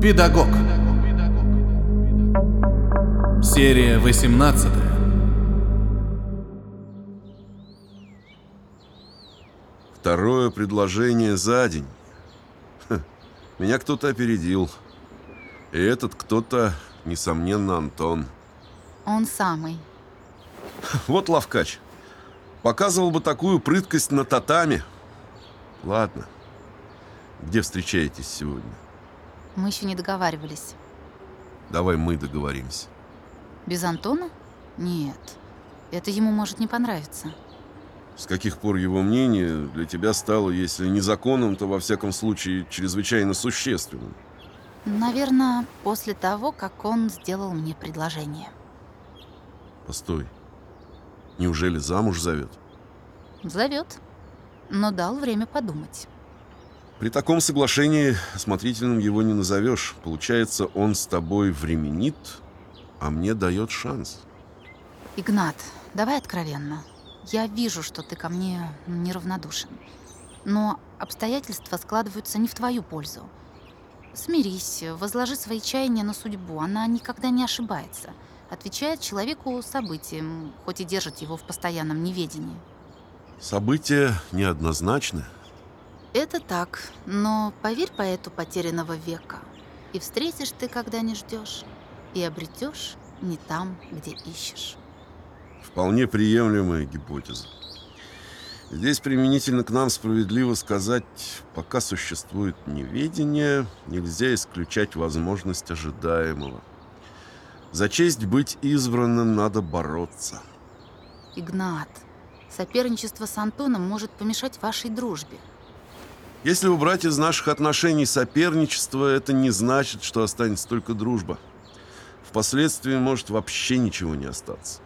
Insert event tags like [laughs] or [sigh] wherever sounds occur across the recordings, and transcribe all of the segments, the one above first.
Педагог. Серия 18. Второе предложение за день. Ха, меня кто-то опередил. И этот кто-то, несомненно, Антон. Он самый. Вот лавкач. Показывал бы такую прыткость на татами. Ладно. Где встречаетесь сегодня? Мы еще не договаривались. Давай мы договоримся. Без Антона? Нет. Это ему может не понравиться. С каких пор его мнение для тебя стало, если не законом, то во всяком случае чрезвычайно существенным? Наверное, после того, как он сделал мне предложение. Постой. Неужели замуж зовет? Зовет, но дал время подумать. При таком соглашении осмотрительным его не назовешь. Получается, он с тобой временит, а мне дает шанс. Игнат, давай откровенно. Я вижу, что ты ко мне неравнодушен. Но обстоятельства складываются не в твою пользу. Смирись, возложи свои чаяния на судьбу. Она никогда не ошибается. Отвечает человеку событием, хоть и держит его в постоянном неведении. События неоднозначны. Это так, но поверь поэту потерянного века. И встретишь ты, когда не ждешь, и обретешь не там, где ищешь. Вполне приемлемая гипотеза. Здесь применительно к нам справедливо сказать, пока существует неведение, нельзя исключать возможность ожидаемого. За честь быть избранным надо бороться. Игнат, соперничество с Антоном может помешать вашей дружбе. Если убрать из наших отношений соперничество, это не значит, что останется только дружба. Впоследствии может вообще ничего не остаться.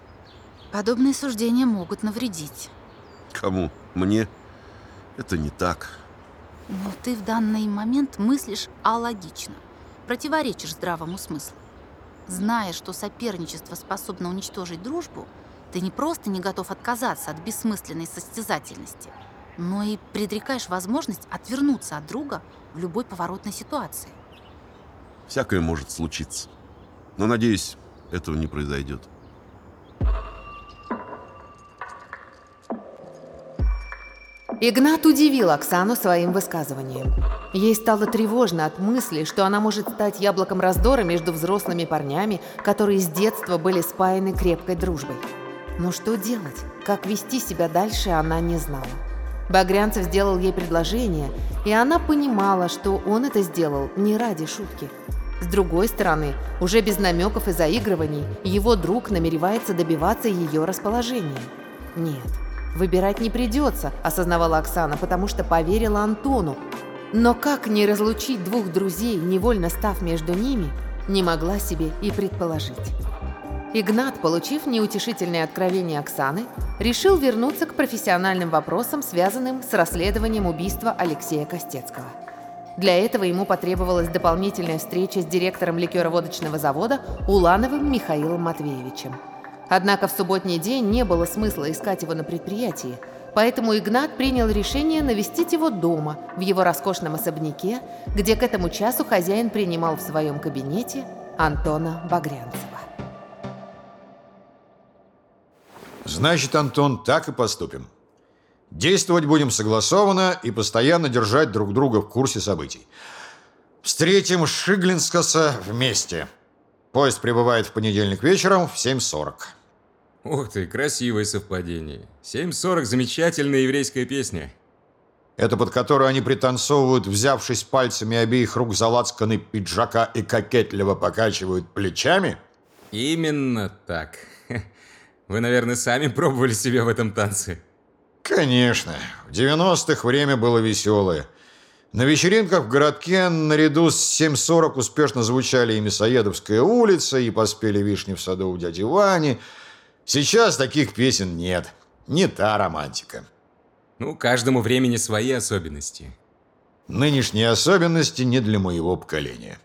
Подобные суждения могут навредить. Кому? Мне? Это не так. Но ты в данный момент мыслишь алогично, противоречишь здравому смыслу. Зная, что соперничество способно уничтожить дружбу, ты не просто не готов отказаться от бессмысленной состязательности – но и предрекаешь возможность отвернуться от друга в любой поворотной ситуации. Всякое может случиться. Но, надеюсь, этого не произойдет. Игнат удивил Оксану своим высказыванием. Ей стало тревожно от мысли, что она может стать яблоком раздора между взрослыми парнями, которые с детства были спаяны крепкой дружбой. Но что делать? Как вести себя дальше, она не знала. Багрянцев сделал ей предложение, и она понимала, что он это сделал не ради шутки. С другой стороны, уже без намеков и заигрываний, его друг намеревается добиваться ее расположения. Нет, выбирать не придется, осознавала Оксана, потому что поверила Антону. Но как не разлучить двух друзей, невольно став между ними, не могла себе и предположить. Игнат, получив неутешительное откровение Оксаны, решил вернуться к профессиональным вопросам, связанным с расследованием убийства Алексея Костецкого. Для этого ему потребовалась дополнительная встреча с директором ликероводочного завода Улановым Михаилом Матвеевичем. Однако в субботний день не было смысла искать его на предприятии, поэтому Игнат принял решение навестить его дома, в его роскошном особняке, где к этому часу хозяин принимал в своем кабинете Антона Багрянцева. Значит, Антон, так и поступим. Действовать будем согласованно и постоянно держать друг друга в курсе событий. Встретим Шиглинскаса вместе. Поезд прибывает в понедельник вечером в 7.40. Ух ты, красивое совпадение. 7.40 – замечательная еврейская песня. Это под которую они пританцовывают, взявшись пальцами обеих рук за лацканы пиджака и кокетливо покачивают плечами? Именно так. [laughs] Вы, наверное, сами [laughs] пробовали себя в этом танце. Конечно. В 90-х время было веселое. На вечеринках в городке наряду с 7.40 успешно звучали и Мясоедовская улица, и поспели вишни в саду у дяди Вани. Сейчас таких песен нет. Не та романтика. Ну, каждому времени свои особенности. Нынешние особенности не для моего поколения.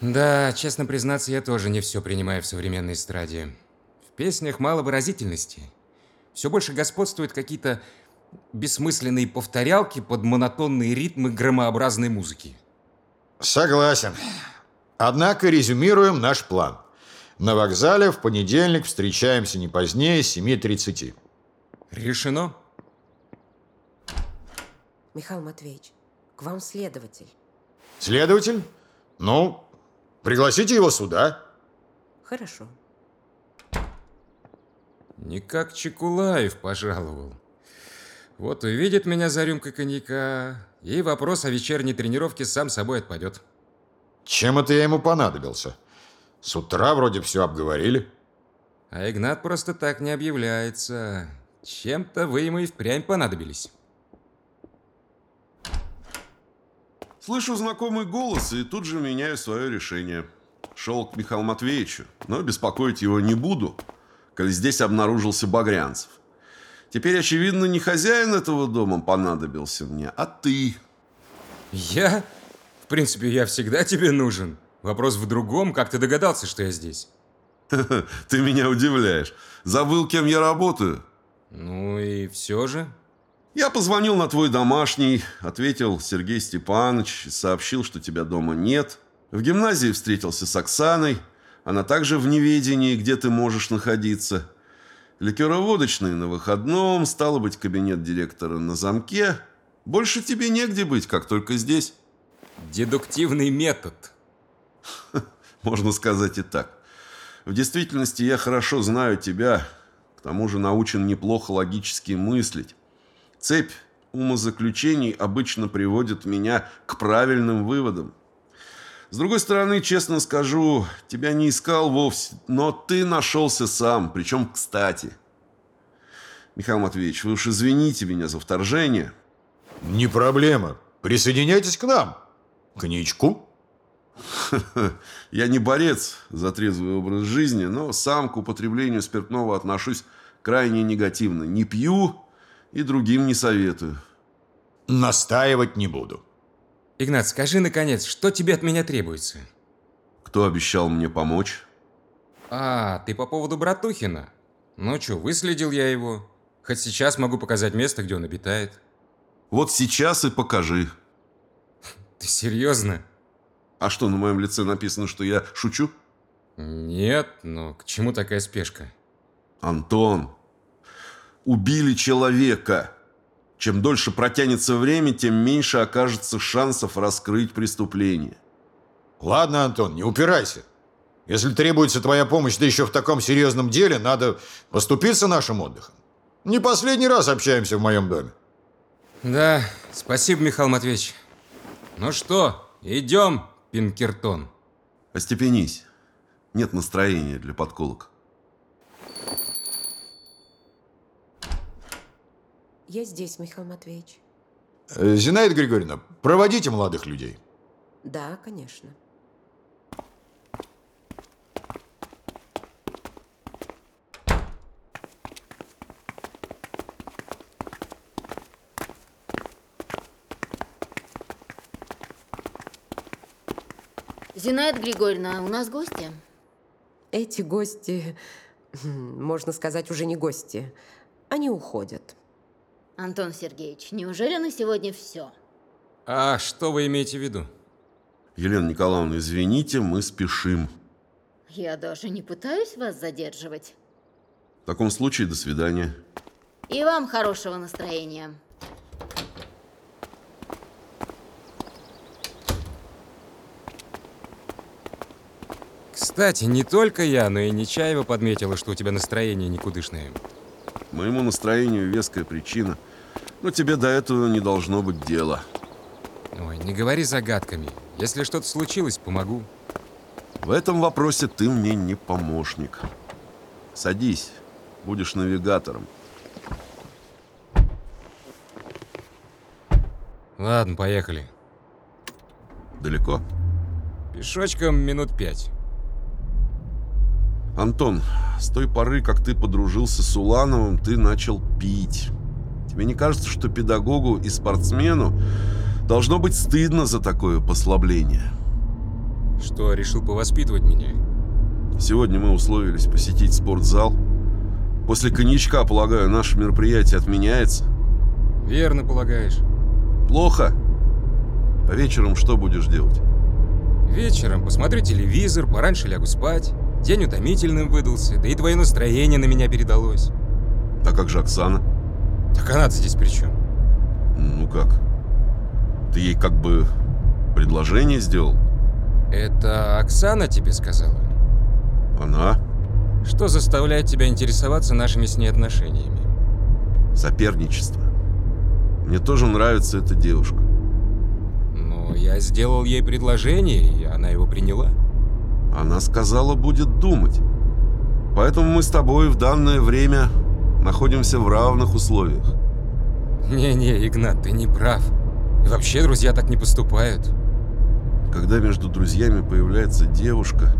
Да, честно признаться, я тоже не все принимаю в современной эстраде песнях мало выразительности. Все больше господствуют какие-то бессмысленные повторялки под монотонные ритмы громообразной музыки. Согласен. Однако резюмируем наш план. На вокзале в понедельник встречаемся не позднее 7.30. Решено? Михаил Матвеевич, к вам следователь. Следователь? Ну, пригласите его сюда. Хорошо. Не как Чекулаев пожаловал. Вот увидит меня за рюмкой коньяка, и вопрос о вечерней тренировке сам собой отпадет. Чем это я ему понадобился? С утра вроде все обговорили. А Игнат просто так не объявляется. Чем-то вы ему и впрямь понадобились. Слышу знакомый голос и тут же меняю свое решение. Шел к Михаилу Матвеевичу, но беспокоить его не буду, коль здесь обнаружился Багрянцев. Теперь, очевидно, не хозяин этого дома понадобился мне, а ты. Я? В принципе, я всегда тебе нужен. Вопрос в другом, как ты догадался, что я здесь? [laughs] Ты меня удивляешь. Забыл, кем я работаю? Ну и все же. Я позвонил на твой домашний, ответил Сергей Степанович, сообщил, что тебя дома нет. В гимназии встретился с Оксаной. Она также в неведении, где ты можешь находиться. Ликероводочный на выходном, стало быть, кабинет директора на замке. Больше тебе негде быть, как только здесь. Дедуктивный метод. [laughs] Можно сказать и так. В действительности я хорошо знаю тебя, к тому же научен неплохо логически мыслить. Цепь умозаключений обычно приводит меня к правильным выводам. С другой стороны, честно скажу, тебя не искал вовсе, но ты нашелся сам, причем кстати. Михаил Матвеевич, вы уж извините меня за вторжение. Не проблема. Присоединяйтесь к нам. Коньячку? [laughs] Я не борец за трезвый образ жизни, но сам к употреблению спиртного отношусь крайне негативно. Не пью и другим не советую. Настаивать не буду. Игнат, скажи наконец, что тебе от меня требуется? Кто обещал мне помочь? А, ты по поводу Братухина? Ну чё, выследил я его. Хоть сейчас могу показать место, где он обитает. Вот сейчас и покажи. Ты серьезно? А что, на моем лице написано, что я шучу? Нет, но к чему такая спешка? Антон, убили человека. Чем дольше протянется время, тем меньше окажется шансов раскрыть преступление. Ладно, Антон, не упирайся. Если требуется твоя помощь, да еще в таком серьезном деле, надо поступиться нашим отдыхом. Не последний раз общаемся в моем доме. Да, спасибо, Михаил Матвеевич. Ну что, идем, Пинкертон. Остепенись. Нет настроения для подколок. Я здесь, Михаил Матвеевич. Э, Зинаида Григорьевна, проводите молодых людей. Да, конечно. Зинаида Григорьевна, у нас гости. Эти гости, [laughs] можно сказать, уже не гости. Они уходят. Антон Сергеевич, неужели на сегодня все? А что вы имеете в виду? Елена Николаевна, извините, мы спешим. Я даже не пытаюсь вас задерживать. В таком случае, до свидания. И вам хорошего настроения. Кстати, не только я, но и Нечаева подметила, что у тебя настроение никудышное. Моему настроению веская причина. Но тебе до этого не должно быть дела. Ой, не говори загадками. Если что-то случилось, помогу. В этом вопросе ты мне не помощник. Садись, будешь навигатором. Ладно, поехали. Далеко? Пешочком минут пять. Антон, с той поры, как ты подружился с Улановым, ты начал пить. Тебе не кажется, что педагогу и спортсмену должно быть стыдно за такое послабление? Что, решил повоспитывать меня? Сегодня мы условились посетить спортзал. После коньячка, полагаю, наше мероприятие отменяется. Верно полагаешь. Плохо. А вечером что будешь делать? Вечером посмотрю телевизор, пораньше лягу спать. День утомительным выдался, да и твое настроение на меня передалось. А как же Оксана? Так она здесь при чем? Ну как? Ты ей как бы предложение сделал? Это Оксана тебе сказала? Она? Что заставляет тебя интересоваться нашими с ней отношениями? Соперничество. Мне тоже нравится эта девушка. Но я сделал ей предложение, и она его приняла. Она сказала, будет думать. Поэтому мы с тобой в данное время находимся в равных условиях. Не-не, Игнат, ты не прав. И вообще друзья так не поступают. Когда между друзьями появляется девушка,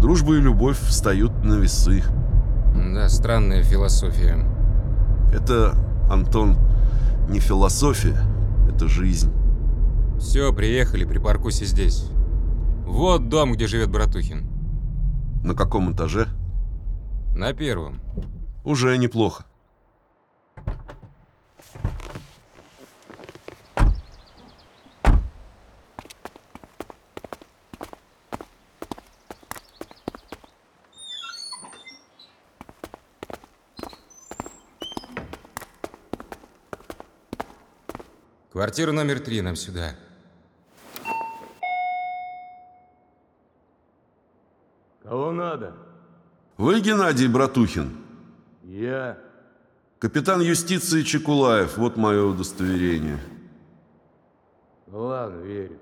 дружба и любовь встают на весы. Да, странная философия. Это, Антон, не философия, это жизнь. Все, приехали, припаркуйся здесь. Вот дом, где живет Братухин. На каком этаже? На первом. Уже неплохо. Квартира номер три нам сюда. Кого надо? Вы Геннадий Братухин? Капитан юстиции Чекулаев, вот мое удостоверение. Ладно, верю.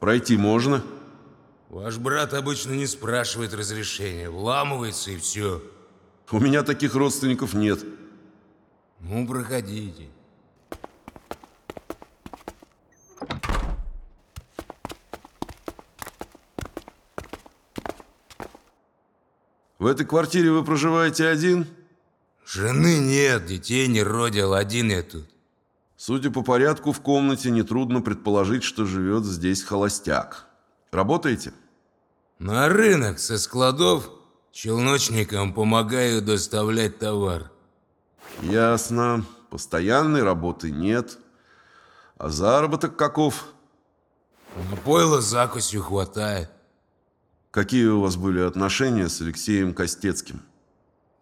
Пройти можно? Ваш брат обычно не спрашивает разрешения, вламывается и все. У меня таких родственников нет. Ну, проходите. В этой квартире вы проживаете один? Жены нет, детей не родил, один я тут. Судя по порядку в комнате, нетрудно предположить, что живет здесь холостяк. Работаете? На рынок со складов челночникам помогаю доставлять товар. Ясно. Постоянной работы нет. А заработок каков? На пойло закусью хватает. Какие у вас были отношения с Алексеем Костецким?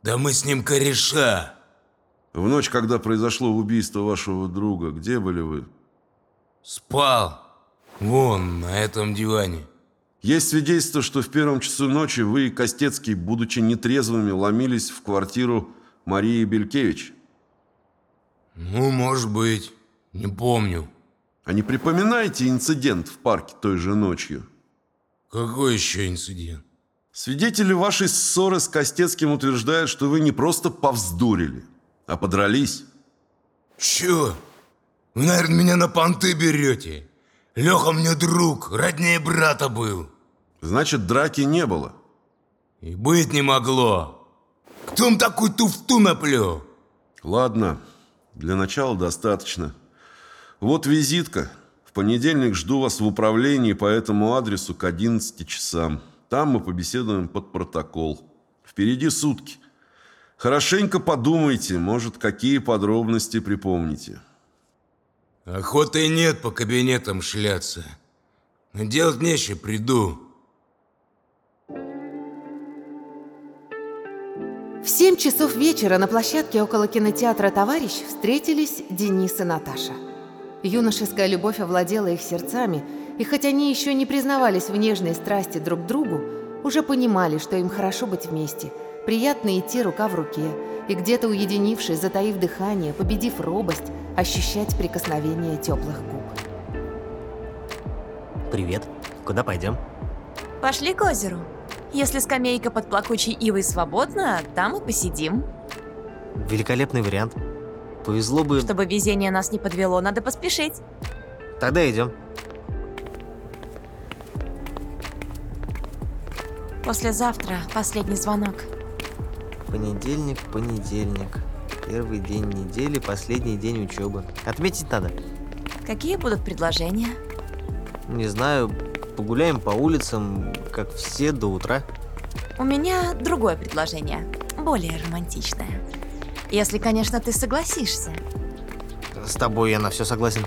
Да мы с ним кореша. В ночь, когда произошло убийство вашего друга, где были вы? Спал. Вон, на этом диване. Есть свидетельство, что в первом часу ночи вы и Костецкий, будучи нетрезвыми, ломились в квартиру Марии Белькевич. Ну, может быть. Не помню. А не припоминаете инцидент в парке той же ночью? Какой еще инцидент? Свидетели вашей ссоры с Костецким утверждают, что вы не просто повздурили, а подрались. Чё? Вы, наверное, меня на понты берете. Леха мне друг, роднее брата был. Значит, драки не было. И быть не могло. Кто им такую туфту наплел? Ладно, для начала достаточно. Вот визитка. Понедельник жду вас в управлении по этому адресу к 11 часам. Там мы побеседуем под протокол. Впереди сутки. Хорошенько подумайте, может, какие подробности припомните. Охоты нет по кабинетам шляться. Но делать нечего, приду. В 7 часов вечера на площадке около кинотеатра «Товарищ» встретились Денис и Наташа. Юношеская любовь овладела их сердцами, и хоть они еще не признавались в нежной страсти друг к другу, уже понимали, что им хорошо быть вместе, приятно идти рука в руке, и где-то уединившись, затаив дыхание, победив робость, ощущать прикосновение теплых губ. Привет. Куда пойдем? Пошли к озеру. Если скамейка под плакучей ивой свободна, там и посидим. Великолепный вариант. Повезло бы... Чтобы везение нас не подвело, надо поспешить. Тогда идем. Послезавтра последний звонок. Понедельник, понедельник. Первый день недели, последний день учебы. Отметить надо. Какие будут предложения? Не знаю, погуляем по улицам, как все, до утра. У меня другое предложение, более романтичное. Если, конечно, ты согласишься. С тобой я на все согласен.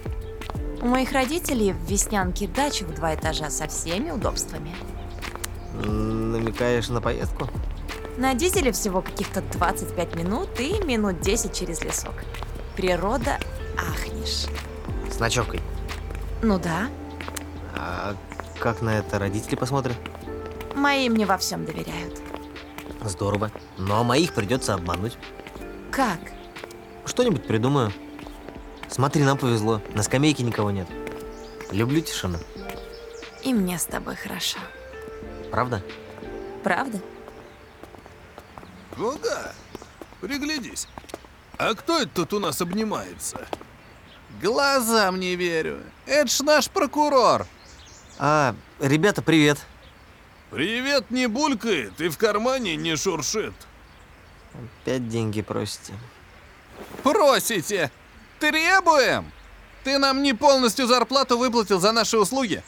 У моих родителей в Веснянке дача в два этажа со всеми удобствами. Намекаешь на поездку? На дизеле всего каких-то 25 минут и минут 10 через лесок. Природа ахнешь. С ночевкой. Ну да, А как на это родители посмотрят? мои мне во всем доверяют. Здорово. Но моих придется обмануть. Как? Что-нибудь придумаю. Смотри, нам повезло. На скамейке никого нет. Люблю тишину. И мне с тобой хорошо. Правда? Правда? Гога, приглядись. А кто это тут у нас обнимается? Глазам не верю. Это ж наш прокурор. А, ребята, привет. Привет не булькает и в кармане не шуршит. Опять деньги просите. Просите! Требуем! Ты нам не полностью зарплату выплатил за наши услуги.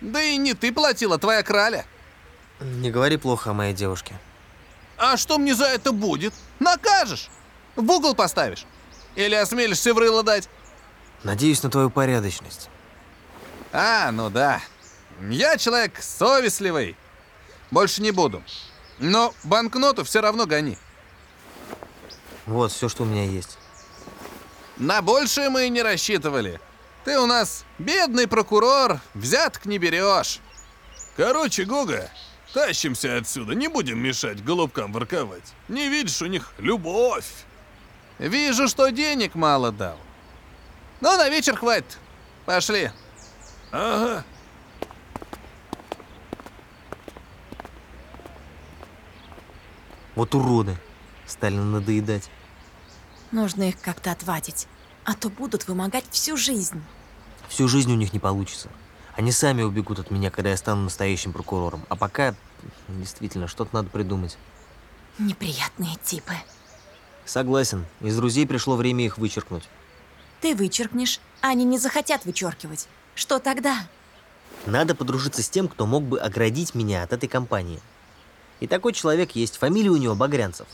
Да и не ты платила, твоя краля. Не говори плохо о моей девушке. А что мне за это будет? Накажешь? В угол поставишь? Или осмелишься в рыло дать? Надеюсь на твою порядочность. А, ну да. Я человек совестливый. Больше не буду. Но банкноту все равно гони. Вот все, что у меня есть. На большее мы и не рассчитывали. Ты у нас бедный прокурор, взяток не берешь. Короче, Гога, тащимся отсюда, не будем мешать голубкам ворковать. Не видишь, у них любовь. Вижу, что денег мало дал. Ну, на вечер хватит. Пошли. Ага. Вот уроды. Стали надоедать. Нужно их как-то отвадить. А то будут вымогать всю жизнь. Всю жизнь у них не получится. Они сами убегут от меня, когда я стану настоящим прокурором. А пока, действительно, что-то надо придумать. Неприятные типы. Согласен. Из друзей пришло время их вычеркнуть. Ты вычеркнешь, а они не захотят вычеркивать. Что тогда? Надо подружиться с тем, кто мог бы оградить меня от этой компании. И такой человек есть. Фамилия у него Багрянцев.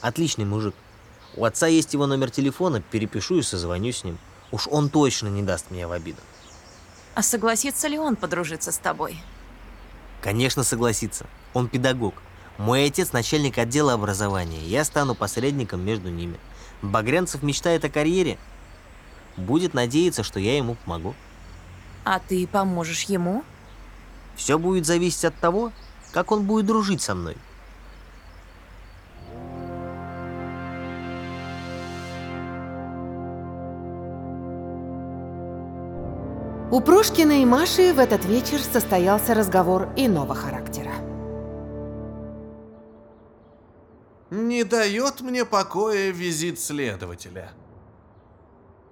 Отличный мужик. У отца есть его номер телефона, перепишу и созвоню с ним. Уж он точно не даст меня в обиду. А согласится ли он подружиться с тобой? Конечно, согласится. Он педагог. Мой отец начальник отдела образования. Я стану посредником между ними. Багрянцев мечтает о карьере. Будет надеяться, что я ему помогу. А ты поможешь ему? Все будет зависеть от того, как он будет дружить со мной. У Прошкина и Маши в этот вечер состоялся разговор иного характера. Не дает мне покоя визит следователя.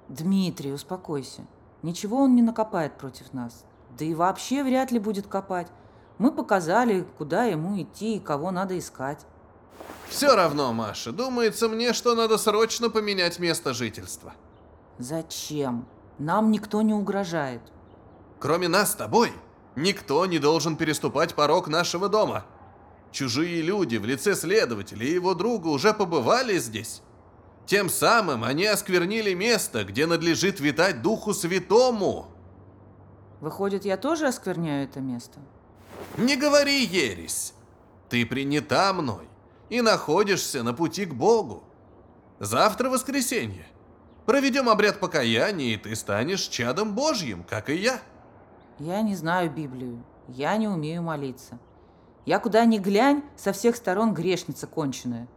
Дмитрий, успокойся. Ничего он не накопает против нас. Да и вообще вряд ли будет копать. Мы показали, куда ему идти и кого надо искать. Все равно, Маша, думается мне, что надо срочно поменять место жительства. Зачем? Нам никто не угрожает. Кроме нас с тобой, никто не должен переступать порог нашего дома. Чужие люди в лице следователя и его друга уже побывали здесь. Тем самым они осквернили место, где надлежит витать Духу Святому. Выходит, я тоже оскверняю это место? Не говори ересь. Ты принята мной и находишься на пути к Богу. Завтра воскресенье. Проведем обряд покаяния, и ты станешь чадом Божьим, как и я. Я не знаю Библию. Я не умею молиться. Я куда ни глянь, со всех сторон грешница конченая.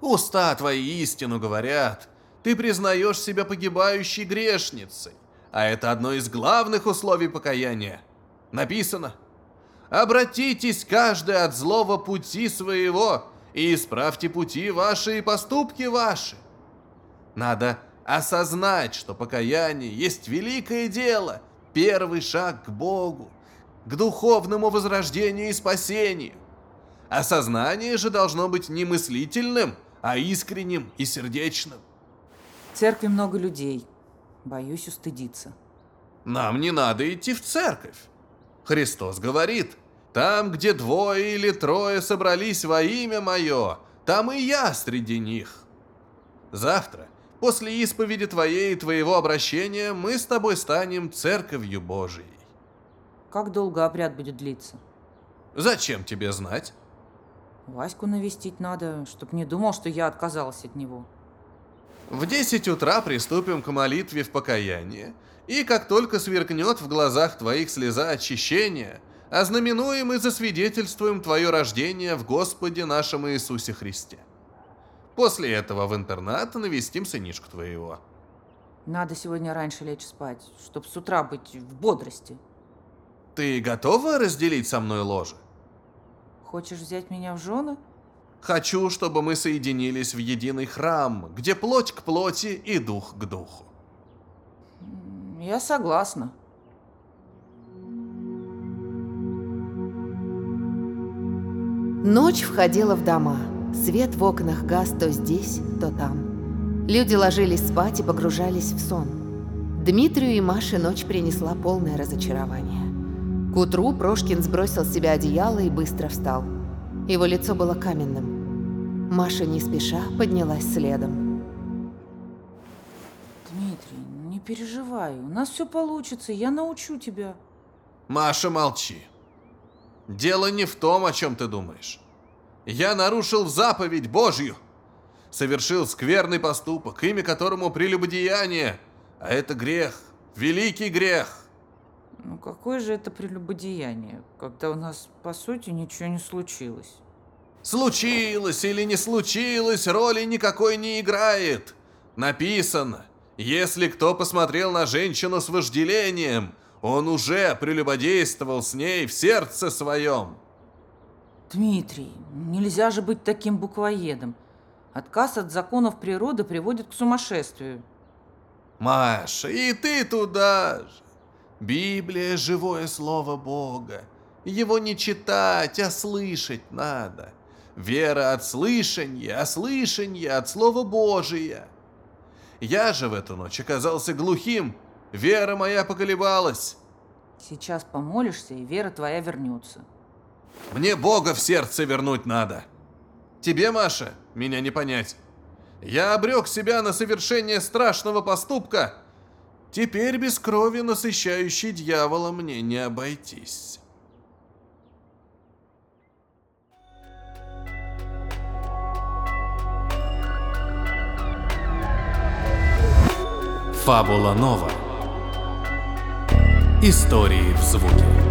Уста твои истину говорят. Ты признаешь себя погибающей грешницей. А это одно из главных условий покаяния. Написано. Обратитесь каждый от злого пути своего и исправьте пути ваши и поступки ваши. Надо осознать, что покаяние есть великое дело, первый шаг к Богу, к духовному возрождению и спасению. Осознание же должно быть не мыслительным, а искренним и сердечным. В церкви много людей. Боюсь устыдиться. Нам не надо идти в церковь. Христос говорит, там, где двое или трое собрались во имя мое, там и я среди них. Завтра После исповеди твоей и твоего обращения мы с тобой станем церковью Божией. Как долго обряд будет длиться? Зачем тебе знать? Ваську навестить надо, чтоб не думал, что я отказалась от него. В 10 утра приступим к молитве в покаяние, и как только сверкнет в глазах твоих слеза очищения, ознаменуем и засвидетельствуем твое рождение в Господе нашем Иисусе Христе. После этого в интернат навестим сынишку твоего. Надо сегодня раньше лечь спать, чтоб с утра быть в бодрости. Ты готова разделить со мной ложе? Хочешь взять меня в жены? Хочу, чтобы мы соединились в единый храм, где плоть к плоти и дух к духу. Я согласна. Ночь входила в дома. Свет в окнах гас то здесь, то там. Люди ложились спать и погружались в сон. Дмитрию и Маше ночь принесла полное разочарование. К утру Прошкин сбросил с себя одеяло и быстро встал. Его лицо было каменным. Маша не спеша поднялась следом. Дмитрий, не переживай, у нас все получится, я научу тебя. Маша, молчи. Дело не в том, о чем ты думаешь. Я нарушил заповедь Божью. Совершил скверный поступок, имя которому прелюбодеяние. А это грех, великий грех. Ну какое же это прелюбодеяние, когда у нас, по сути, ничего не случилось? Случилось или не случилось, роли никакой не играет. Написано, если кто посмотрел на женщину с вожделением, он уже прелюбодействовал с ней в сердце своем. Дмитрий, нельзя же быть таким буквоедом. Отказ от законов природы приводит к сумасшествию. Маша, и ты туда же. Библия – живое слово Бога. Его не читать, а слышать надо. Вера от слышания, а слышание от Слова Божия. Я же в эту ночь оказался глухим. Вера моя поколебалась. Сейчас помолишься, и вера твоя вернется. Мне Бога в сердце вернуть надо. Тебе, Маша, меня не понять. Я обрек себя на совершение страшного поступка – Теперь без крови, насыщающей дьявола, мне не обойтись. Фабула Нова. Истории в звуке.